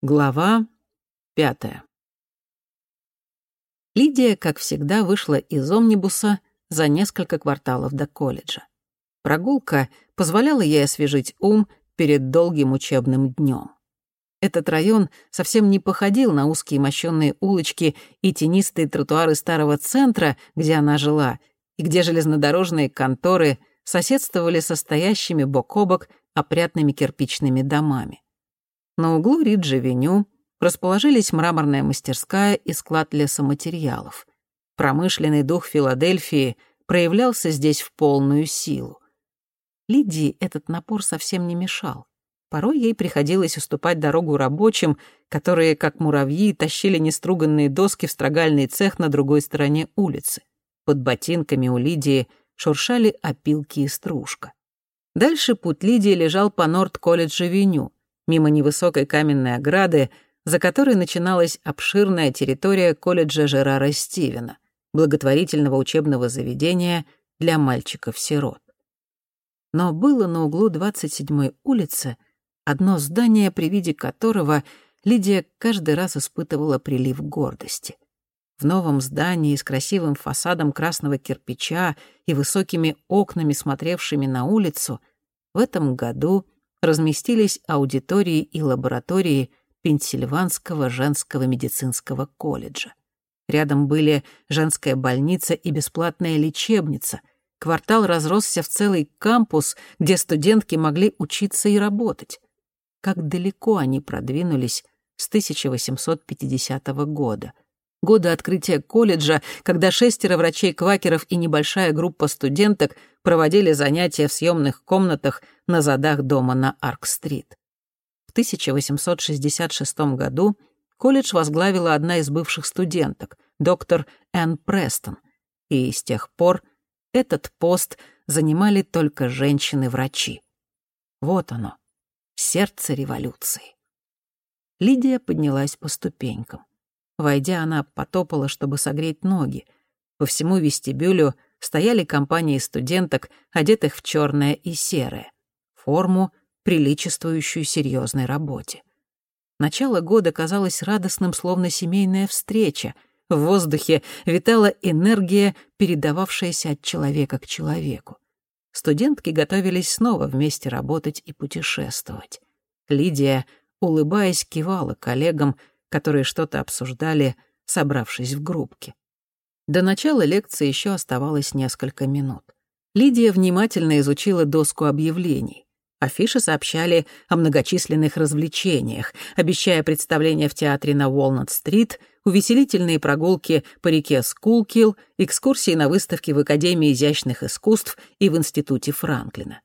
Глава пятая. Лидия, как всегда, вышла из омнибуса за несколько кварталов до колледжа. Прогулка позволяла ей освежить ум перед долгим учебным днем. Этот район совсем не походил на узкие мощенные улочки и тенистые тротуары старого центра, где она жила, и где железнодорожные конторы соседствовали со стоящими бок о бок опрятными кирпичными домами. На углу Риджи-Веню расположились мраморная мастерская и склад лесоматериалов. Промышленный дух Филадельфии проявлялся здесь в полную силу. Лидии этот напор совсем не мешал. Порой ей приходилось уступать дорогу рабочим, которые, как муравьи, тащили неструганные доски в строгальный цех на другой стороне улицы. Под ботинками у Лидии шуршали опилки и стружка. Дальше путь Лидии лежал по Норд-колледж-авеню, мимо невысокой каменной ограды, за которой начиналась обширная территория колледжа Жерара Стивена, благотворительного учебного заведения для мальчиков-сирот. Но было на углу 27-й улицы одно здание, при виде которого Лидия каждый раз испытывала прилив гордости. В новом здании с красивым фасадом красного кирпича и высокими окнами, смотревшими на улицу, в этом году — разместились аудитории и лаборатории Пенсильванского женского медицинского колледжа. Рядом были женская больница и бесплатная лечебница. Квартал разросся в целый кампус, где студентки могли учиться и работать. Как далеко они продвинулись с 1850 года — года открытия колледжа, когда шестеро врачей-квакеров и небольшая группа студенток проводили занятия в съемных комнатах на задах дома на Арк-стрит. В 1866 году колледж возглавила одна из бывших студенток, доктор Энн Престон, и с тех пор этот пост занимали только женщины-врачи. Вот оно, сердце революции. Лидия поднялась по ступенькам. Войдя, она потопала, чтобы согреть ноги. По всему вестибюлю стояли компании студенток, одетых в черное и серое. Форму, приличествующую серьезной работе. Начало года казалось радостным, словно семейная встреча. В воздухе витала энергия, передававшаяся от человека к человеку. Студентки готовились снова вместе работать и путешествовать. Лидия, улыбаясь, кивала коллегам, которые что-то обсуждали, собравшись в группке. До начала лекции еще оставалось несколько минут. Лидия внимательно изучила доску объявлений. Афиши сообщали о многочисленных развлечениях, обещая представления в театре на Уолнат-стрит, увеселительные прогулки по реке Скулкилл, экскурсии на выставке в Академии изящных искусств и в Институте Франклина.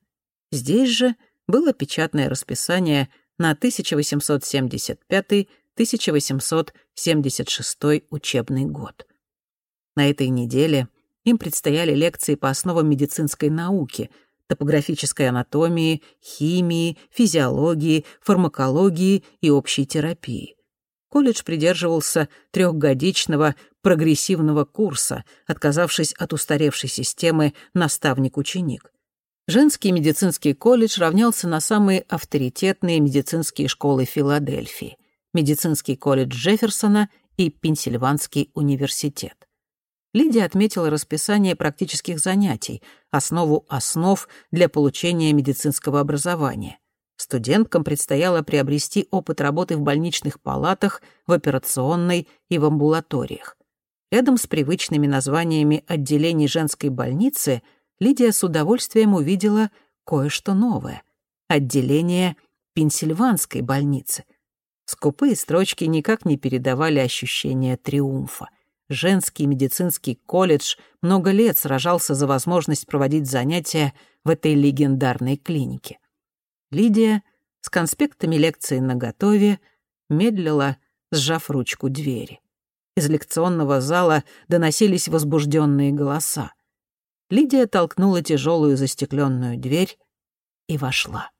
Здесь же было печатное расписание на 1875 1876 учебный год. На этой неделе им предстояли лекции по основам медицинской науки, топографической анатомии, химии, физиологии, фармакологии и общей терапии. Колледж придерживался трехгодичного прогрессивного курса, отказавшись от устаревшей системы наставник-ученик. Женский медицинский колледж равнялся на самые авторитетные медицинские школы Филадельфии медицинский колледж Джефферсона и Пенсильванский университет. Лидия отметила расписание практических занятий, основу основ для получения медицинского образования. Студенткам предстояло приобрести опыт работы в больничных палатах, в операционной и в амбулаториях. Рядом с привычными названиями отделений женской больницы Лидия с удовольствием увидела кое-что новое — отделение Пенсильванской больницы, Скупые строчки никак не передавали ощущение триумфа. Женский медицинский колледж много лет сражался за возможность проводить занятия в этой легендарной клинике. Лидия с конспектами лекции наготове медлила, сжав ручку двери. Из лекционного зала доносились возбужденные голоса. Лидия толкнула тяжелую застекленную дверь и вошла.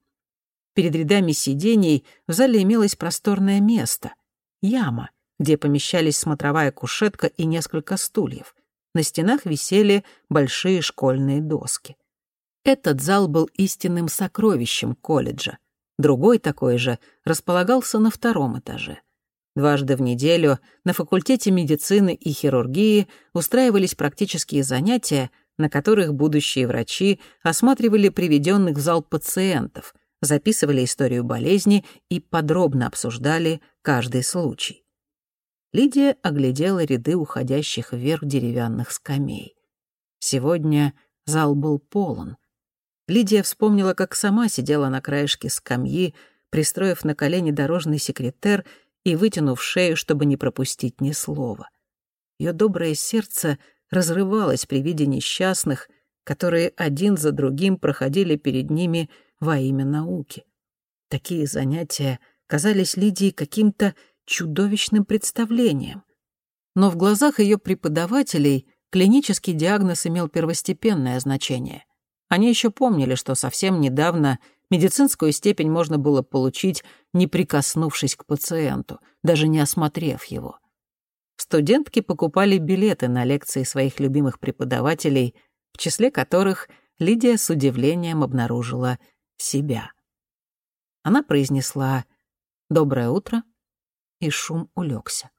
Перед рядами сидений в зале имелось просторное место — яма, где помещались смотровая кушетка и несколько стульев. На стенах висели большие школьные доски. Этот зал был истинным сокровищем колледжа. Другой такой же располагался на втором этаже. Дважды в неделю на факультете медицины и хирургии устраивались практические занятия, на которых будущие врачи осматривали приведенных в зал пациентов, записывали историю болезни и подробно обсуждали каждый случай. Лидия оглядела ряды уходящих вверх деревянных скамей. Сегодня зал был полон. Лидия вспомнила, как сама сидела на краешке скамьи, пристроив на колени дорожный секретер и вытянув шею, чтобы не пропустить ни слова. Ее доброе сердце разрывалось при виде несчастных, которые один за другим проходили перед ними во имя науки. Такие занятия казались Лидии каким-то чудовищным представлением. Но в глазах ее преподавателей клинический диагноз имел первостепенное значение. Они еще помнили, что совсем недавно медицинскую степень можно было получить, не прикоснувшись к пациенту, даже не осмотрев его. Студентки покупали билеты на лекции своих любимых преподавателей, в числе которых Лидия с удивлением обнаружила себя. Она произнесла «Доброе утро», и шум улегся.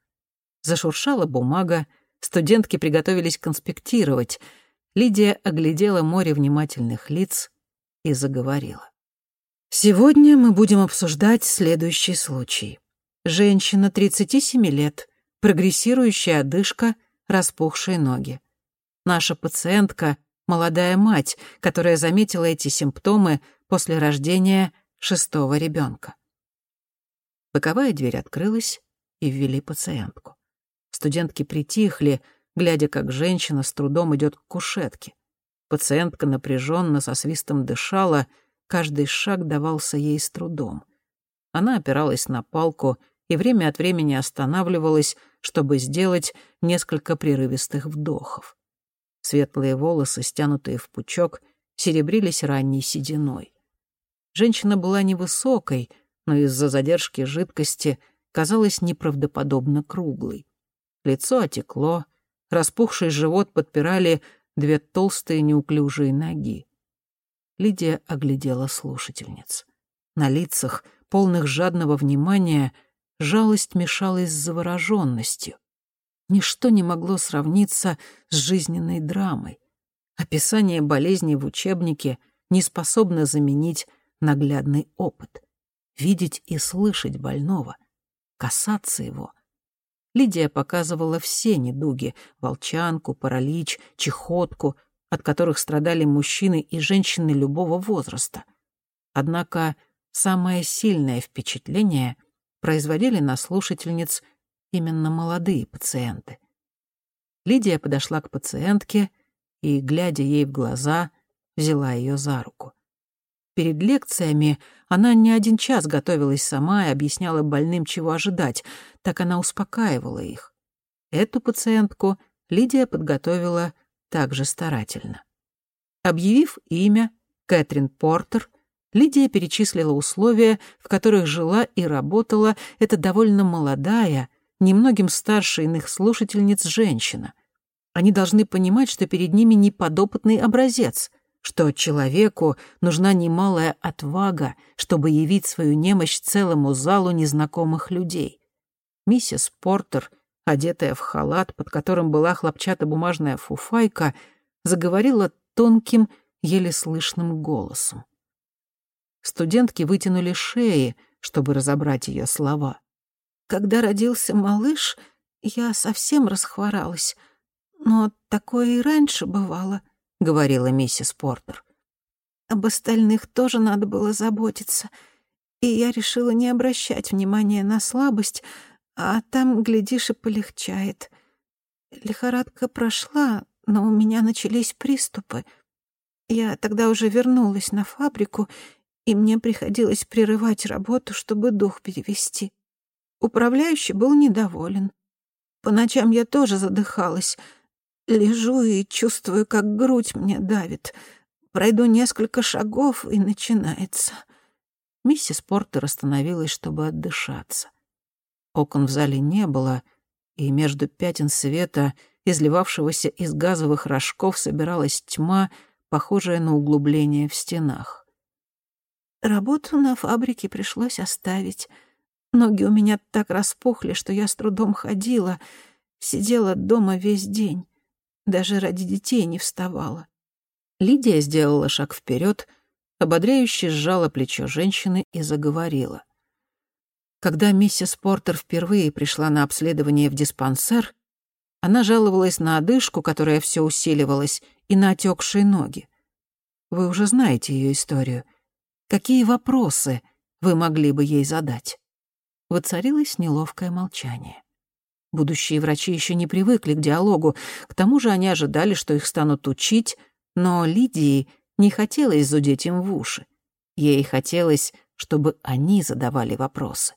Зашуршала бумага, студентки приготовились конспектировать. Лидия оглядела море внимательных лиц и заговорила. «Сегодня мы будем обсуждать следующий случай. Женщина 37 лет, прогрессирующая одышка, распухшие ноги. Наша пациентка — молодая мать, которая заметила эти симптомы после рождения шестого ребенка. Боковая дверь открылась, и ввели пациентку. Студентки притихли, глядя, как женщина с трудом идет к кушетке. Пациентка напряженно со свистом дышала, каждый шаг давался ей с трудом. Она опиралась на палку и время от времени останавливалась, чтобы сделать несколько прерывистых вдохов. Светлые волосы, стянутые в пучок, серебрились ранней сединой. Женщина была невысокой, но из-за задержки жидкости казалась неправдоподобно круглой. Лицо отекло, распухший живот подпирали две толстые неуклюжие ноги. Лидия оглядела слушательниц. На лицах, полных жадного внимания, жалость мешалась с завороженностью. Ничто не могло сравниться с жизненной драмой. Описание болезни в учебнике не способно заменить наглядный опыт. Видеть и слышать больного, касаться его. Лидия показывала все недуги — волчанку, паралич, чехотку, от которых страдали мужчины и женщины любого возраста. Однако самое сильное впечатление производили на слушательниц именно молодые пациенты. Лидия подошла к пациентке и, глядя ей в глаза, взяла ее за руку. Перед лекциями она не один час готовилась сама и объясняла больным, чего ожидать. Так она успокаивала их. Эту пациентку Лидия подготовила также старательно. Объявив имя, Кэтрин Портер, Лидия перечислила условия, в которых жила и работала эта довольно молодая, немногим старше иных слушательниц женщина. Они должны понимать, что перед ними не подопытный образец, что человеку нужна немалая отвага, чтобы явить свою немощь целому залу незнакомых людей. Миссис Портер, одетая в халат, под которым была хлопчатобумажная фуфайка, заговорила тонким, еле слышным голосом. Студентки вытянули шеи, чтобы разобрать ее слова. «Когда родился малыш, я совсем расхворалась. Но такое и раньше бывало», — говорила миссис Портер. «Об остальных тоже надо было заботиться, и я решила не обращать внимания на слабость, а там, глядишь, и полегчает. Лихорадка прошла, но у меня начались приступы. Я тогда уже вернулась на фабрику и мне приходилось прерывать работу, чтобы дух перевести. Управляющий был недоволен. По ночам я тоже задыхалась. Лежу и чувствую, как грудь мне давит. Пройду несколько шагов, и начинается. Миссис Портер остановилась, чтобы отдышаться. Окон в зале не было, и между пятен света, изливавшегося из газовых рожков, собиралась тьма, похожая на углубление в стенах. Работу на фабрике пришлось оставить. Ноги у меня так распухли, что я с трудом ходила, сидела дома весь день. Даже ради детей не вставала. Лидия сделала шаг вперед, ободряюще сжала плечо женщины и заговорила. Когда миссис Портер впервые пришла на обследование в диспансер, она жаловалась на одышку, которая все усиливалась, и на отекшие ноги. Вы уже знаете ее историю. Какие вопросы вы могли бы ей задать? Воцарилось неловкое молчание. Будущие врачи еще не привыкли к диалогу, к тому же они ожидали, что их станут учить, но Лидии не хотелось зудеть им в уши. Ей хотелось, чтобы они задавали вопросы.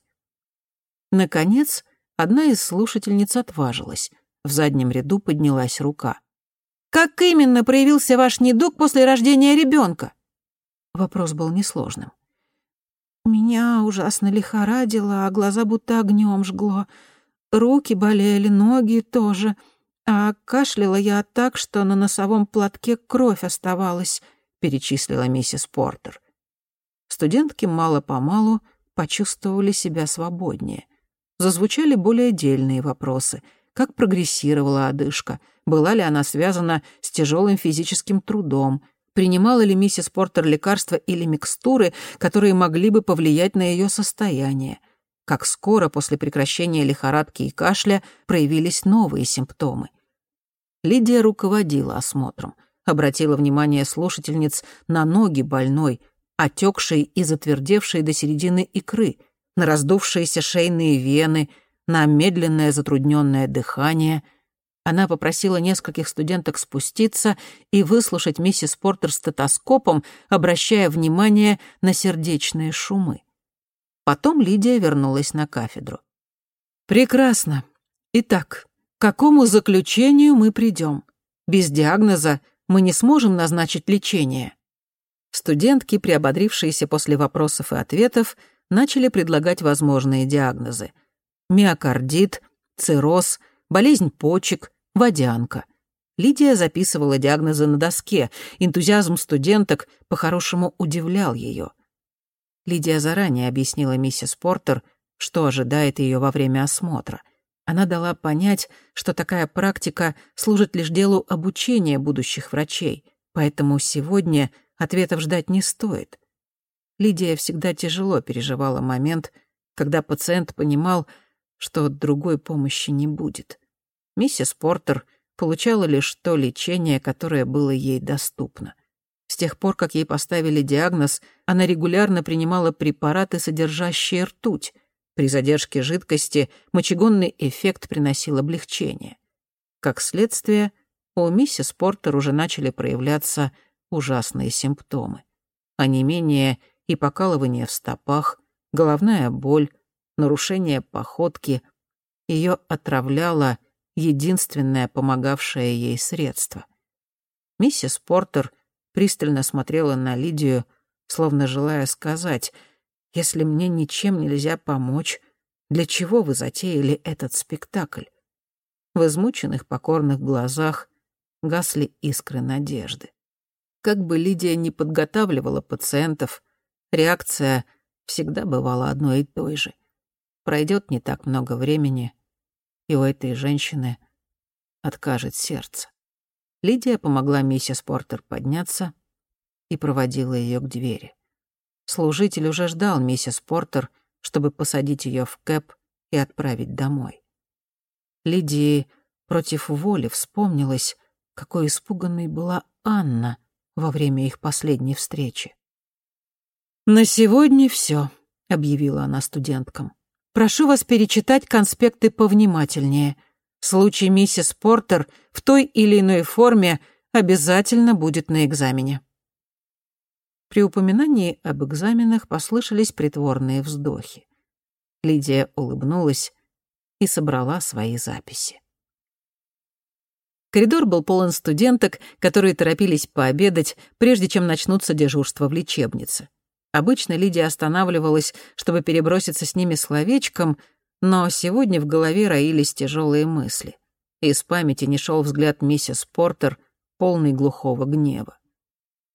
Наконец, одна из слушательниц отважилась. В заднем ряду поднялась рука. «Как именно проявился ваш недуг после рождения ребенка? Вопрос был несложным. Меня ужасно лихорадило, а глаза будто огнем жгло. Руки болели, ноги тоже. А кашляла я так, что на носовом платке кровь оставалась, перечислила миссис Портер. Студентки мало-помалу почувствовали себя свободнее. Зазвучали более дельные вопросы. Как прогрессировала одышка? Была ли она связана с тяжелым физическим трудом? принимала ли миссис Портер лекарства или микстуры, которые могли бы повлиять на ее состояние, как скоро после прекращения лихорадки и кашля проявились новые симптомы. Лидия руководила осмотром, обратила внимание слушательниц на ноги больной, отекшие и затвердевшие до середины икры, на раздувшиеся шейные вены, на медленное затрудненное дыхание — она попросила нескольких студенток спуститься и выслушать миссис Портер стетоскопом, обращая внимание на сердечные шумы. Потом Лидия вернулась на кафедру. «Прекрасно. Итак, к какому заключению мы придем? Без диагноза мы не сможем назначить лечение». Студентки, приободрившиеся после вопросов и ответов, начали предлагать возможные диагнозы. Миокардит, цирроз, болезнь почек, водянка. Лидия записывала диагнозы на доске. Энтузиазм студенток по-хорошему удивлял ее. Лидия заранее объяснила миссис Портер, что ожидает ее во время осмотра. Она дала понять, что такая практика служит лишь делу обучения будущих врачей, поэтому сегодня ответов ждать не стоит. Лидия всегда тяжело переживала момент, когда пациент понимал, что другой помощи не будет. Миссис Портер получала лишь то лечение, которое было ей доступно. С тех пор, как ей поставили диагноз, она регулярно принимала препараты, содержащие ртуть. При задержке жидкости мочегонный эффект приносил облегчение. Как следствие, у миссис Портер уже начали проявляться ужасные симптомы. Онемение и покалывание в стопах, головная боль, нарушение походки. Ее отравляло единственное помогавшее ей средство. Миссис Портер пристально смотрела на Лидию, словно желая сказать, «Если мне ничем нельзя помочь, для чего вы затеяли этот спектакль?» В измученных покорных глазах гасли искры надежды. Как бы Лидия не подготавливала пациентов, реакция всегда бывала одной и той же. Пройдет не так много времени, и у этой женщины откажет сердце. Лидия помогла миссис Портер подняться и проводила ее к двери. Служитель уже ждал миссис Портер, чтобы посадить ее в кэп и отправить домой. Лидии против воли вспомнилось, какой испуганной была Анна во время их последней встречи. «На сегодня все, объявила она студенткам. Прошу вас перечитать конспекты повнимательнее. Случай миссис Портер в той или иной форме обязательно будет на экзамене. При упоминании об экзаменах послышались притворные вздохи. Лидия улыбнулась и собрала свои записи. Коридор был полон студенток, которые торопились пообедать, прежде чем начнутся дежурства в лечебнице. Обычно Лидия останавливалась, чтобы переброситься с ними словечком, но сегодня в голове роились тяжелые мысли. Из памяти не шел взгляд миссис Портер, полный глухого гнева.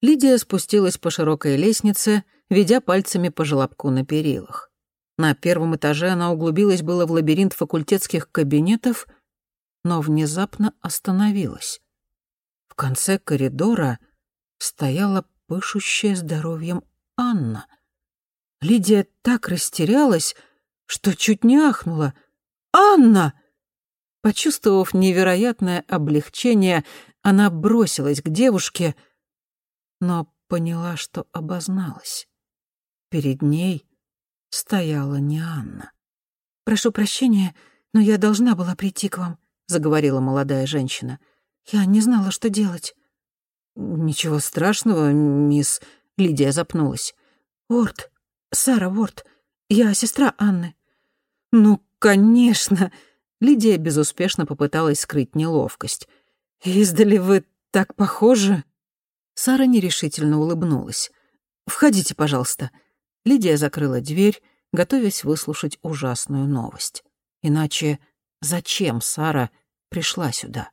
Лидия спустилась по широкой лестнице, ведя пальцами по желобку на перилах. На первом этаже она углубилась было в лабиринт факультетских кабинетов, но внезапно остановилась. В конце коридора стояла пышущая здоровьем Анна. Лидия так растерялась, что чуть не ахнула. «Анна!» Почувствовав невероятное облегчение, она бросилась к девушке, но поняла, что обозналась. Перед ней стояла не Анна. «Прошу прощения, но я должна была прийти к вам», — заговорила молодая женщина. «Я не знала, что делать». «Ничего страшного, мисс...» — Лидия запнулась. «Уорд, Сара Уорд, я сестра Анны». «Ну, конечно!» Лидия безуспешно попыталась скрыть неловкость. «Издали вы так похожи?» Сара нерешительно улыбнулась. «Входите, пожалуйста». Лидия закрыла дверь, готовясь выслушать ужасную новость. Иначе зачем Сара пришла сюда?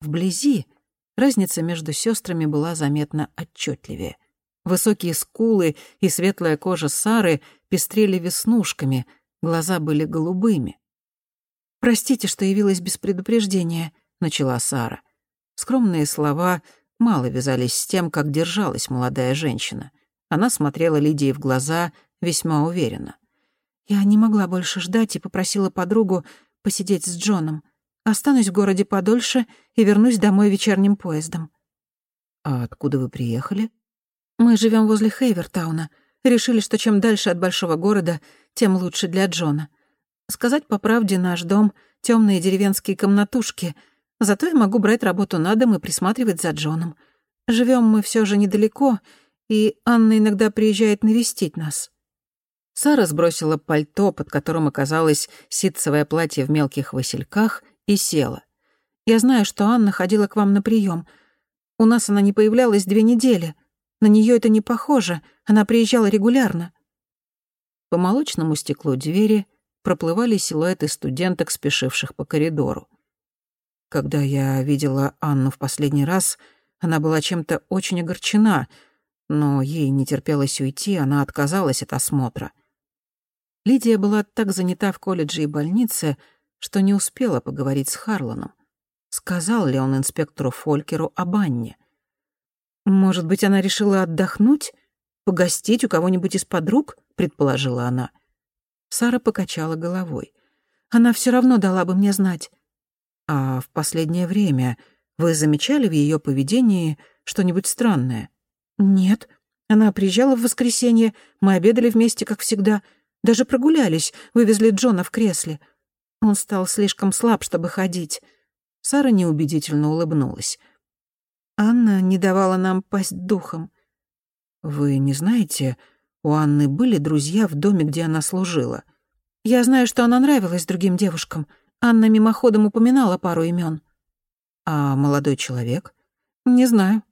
Вблизи разница между сестрами была заметно отчетливее. Высокие скулы и светлая кожа Сары пестрели веснушками, глаза были голубыми. «Простите, что явилась без предупреждения», — начала Сара. Скромные слова мало вязались с тем, как держалась молодая женщина. Она смотрела Лидии в глаза весьма уверенно. «Я не могла больше ждать и попросила подругу посидеть с Джоном. Останусь в городе подольше и вернусь домой вечерним поездом». «А откуда вы приехали?» «Мы живем возле Хейвертауна. Решили, что чем дальше от большого города, тем лучше для Джона. Сказать по правде, наш дом — темные деревенские комнатушки, зато я могу брать работу на дом и присматривать за Джоном. Живем мы все же недалеко, и Анна иногда приезжает навестить нас». Сара сбросила пальто, под которым оказалось ситцевое платье в мелких васильках, и села. «Я знаю, что Анна ходила к вам на прием. У нас она не появлялась две недели. На нее это не похоже, она приезжала регулярно». По молочному стеклу двери проплывали силуэты студенток, спешивших по коридору. Когда я видела Анну в последний раз, она была чем-то очень огорчена, но ей не терпелось уйти, она отказалась от осмотра. Лидия была так занята в колледже и больнице, что не успела поговорить с Харланом. Сказал ли он инспектору Фолькеру об Анне? «Может быть, она решила отдохнуть? Погостить у кого-нибудь из подруг?» — предположила она. — Сара покачала головой. «Она все равно дала бы мне знать». «А в последнее время вы замечали в ее поведении что-нибудь странное?» «Нет. Она приезжала в воскресенье, мы обедали вместе, как всегда. Даже прогулялись, вывезли Джона в кресле. Он стал слишком слаб, чтобы ходить». Сара неубедительно улыбнулась. «Анна не давала нам пасть духом». «Вы не знаете, у Анны были друзья в доме, где она служила. Я знаю, что она нравилась другим девушкам. Анна мимоходом упоминала пару имен. А молодой человек? Не знаю.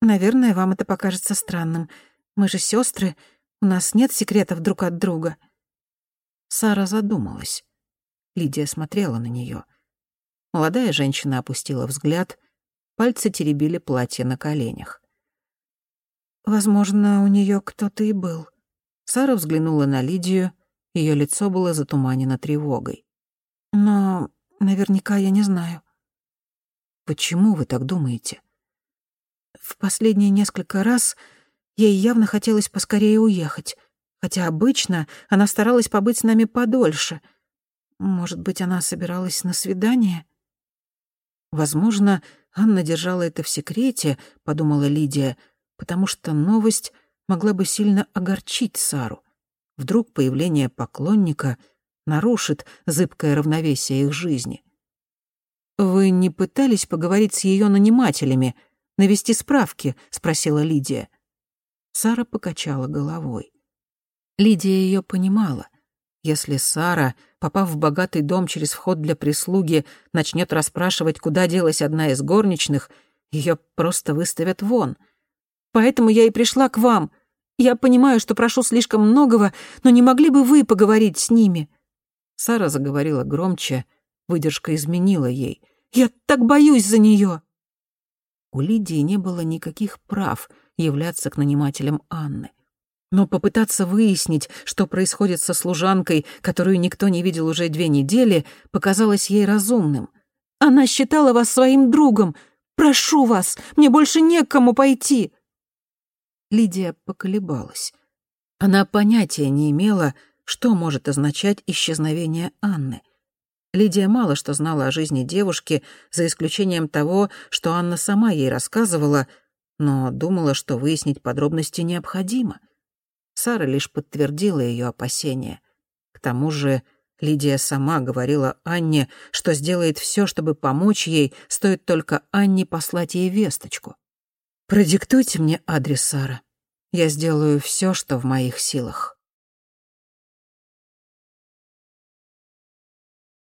Наверное, вам это покажется странным. Мы же сестры, у нас нет секретов друг от друга. Сара задумалась. Лидия смотрела на нее. Молодая женщина опустила взгляд, пальцы теребили платье на коленях. Возможно, у нее кто-то и был. Сара взглянула на Лидию, ее лицо было затуманено тревогой. Но наверняка я не знаю. Почему вы так думаете? В последние несколько раз ей явно хотелось поскорее уехать, хотя обычно она старалась побыть с нами подольше. Может быть, она собиралась на свидание? Возможно, Анна держала это в секрете, подумала Лидия, — потому что новость могла бы сильно огорчить Сару. Вдруг появление поклонника нарушит зыбкое равновесие их жизни. «Вы не пытались поговорить с ее нанимателями, навести справки?» — спросила Лидия. Сара покачала головой. Лидия ее понимала. Если Сара, попав в богатый дом через вход для прислуги, начнет расспрашивать, куда делась одна из горничных, ее просто выставят вон — Поэтому я и пришла к вам. Я понимаю, что прошу слишком многого, но не могли бы вы поговорить с ними?» Сара заговорила громче, выдержка изменила ей. «Я так боюсь за нее!» У Лидии не было никаких прав являться к нанимателям Анны. Но попытаться выяснить, что происходит со служанкой, которую никто не видел уже две недели, показалось ей разумным. «Она считала вас своим другом. Прошу вас, мне больше не к кому пойти». Лидия поколебалась. Она понятия не имела, что может означать исчезновение Анны. Лидия мало что знала о жизни девушки, за исключением того, что Анна сама ей рассказывала, но думала, что выяснить подробности необходимо. Сара лишь подтвердила ее опасения. К тому же Лидия сама говорила Анне, что сделает все, чтобы помочь ей, стоит только Анне послать ей весточку. «Продиктуйте мне адрес, Сара. Я сделаю все, что в моих силах».